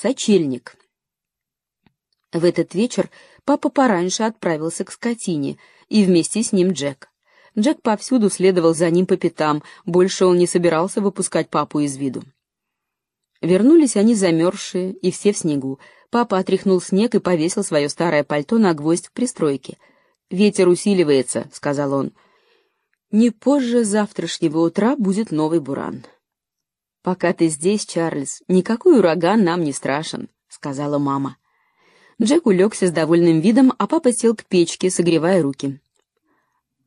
Сочельник. В этот вечер папа пораньше отправился к скотине, и вместе с ним Джек. Джек повсюду следовал за ним по пятам, больше он не собирался выпускать папу из виду. Вернулись они замерзшие, и все в снегу. Папа отряхнул снег и повесил свое старое пальто на гвоздь в пристройке. «Ветер усиливается», — сказал он. «Не позже завтрашнего утра будет новый буран». «Пока ты здесь, Чарльз, никакой ураган нам не страшен», — сказала мама. Джек улегся с довольным видом, а папа сел к печке, согревая руки.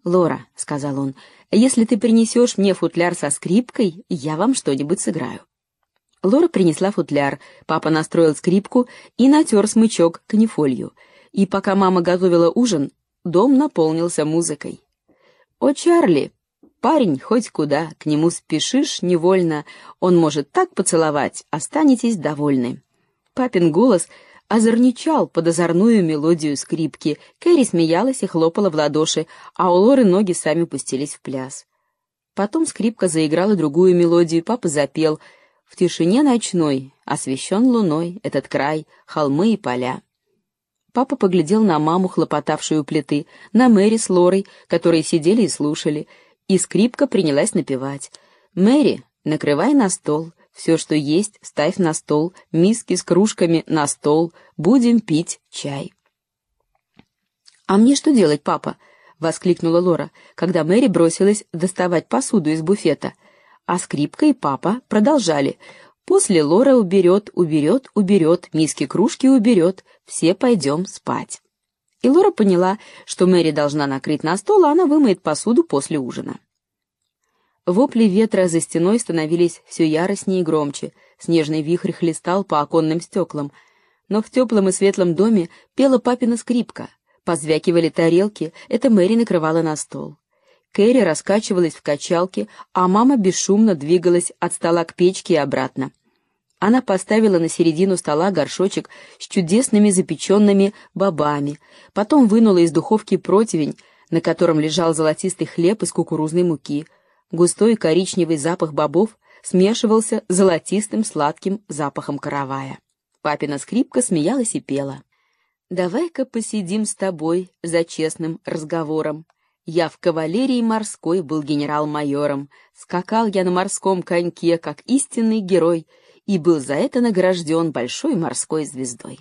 «Лора», — сказал он, — «если ты принесешь мне футляр со скрипкой, я вам что-нибудь сыграю». Лора принесла футляр, папа настроил скрипку и натер смычок канифолью. И пока мама готовила ужин, дом наполнился музыкой. «О, Чарли!» Парень хоть куда, к нему спешишь невольно, он может так поцеловать, останетесь довольны. Папин голос озорничал под озорную мелодию скрипки. Кэрри смеялась и хлопала в ладоши, а у Лоры ноги сами пустились в пляс. Потом скрипка заиграла другую мелодию, папа запел «В тишине ночной, освещен луной, этот край, холмы и поля». Папа поглядел на маму, хлопотавшую у плиты, на Мэри с Лорой, которые сидели и слушали — и скрипка принялась напевать. «Мэри, накрывай на стол, все, что есть, ставь на стол, миски с кружками на стол, будем пить чай». «А мне что делать, папа?» — воскликнула Лора, когда Мэри бросилась доставать посуду из буфета. А скрипка и папа продолжали. «После Лора уберет, уберет, уберет, миски-кружки уберет, все пойдем спать». И Лора поняла, что Мэри должна накрыть на стол, а она вымоет посуду после ужина. Вопли ветра за стеной становились все яростнее и громче, снежный вихрь хлестал по оконным стеклам. Но в теплом и светлом доме пела папина скрипка, позвякивали тарелки, это Мэри накрывала на стол. Кэрри раскачивалась в качалке, а мама бесшумно двигалась от стола к печке и обратно. Она поставила на середину стола горшочек с чудесными запеченными бобами, потом вынула из духовки противень, на котором лежал золотистый хлеб из кукурузной муки. Густой коричневый запах бобов смешивался с золотистым сладким запахом каравая. Папина скрипка смеялась и пела. «Давай-ка посидим с тобой за честным разговором. Я в кавалерии морской был генерал-майором. Скакал я на морском коньке, как истинный герой — и был за это награжден большой морской звездой.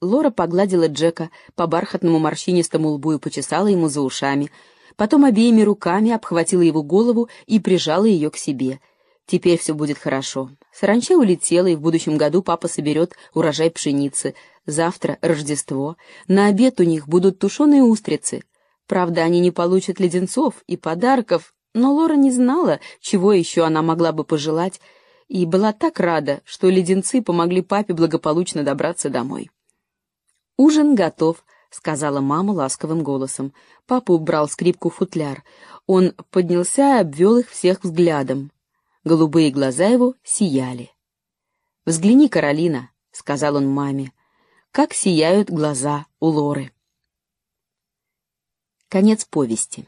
Лора погладила Джека по бархатному морщинистому лбу и почесала ему за ушами, потом обеими руками обхватила его голову и прижала ее к себе. Теперь все будет хорошо. Саранча улетела, и в будущем году папа соберет урожай пшеницы. Завтра Рождество. На обед у них будут тушеные устрицы. Правда, они не получат леденцов и подарков, но Лора не знала, чего еще она могла бы пожелать, и была так рада, что леденцы помогли папе благополучно добраться домой. «Ужин готов», — сказала мама ласковым голосом. Папа убрал скрипку в футляр. Он поднялся и обвел их всех взглядом. Голубые глаза его сияли. «Взгляни, Каролина», — сказал он маме, — «как сияют глаза у Лоры». Конец повести.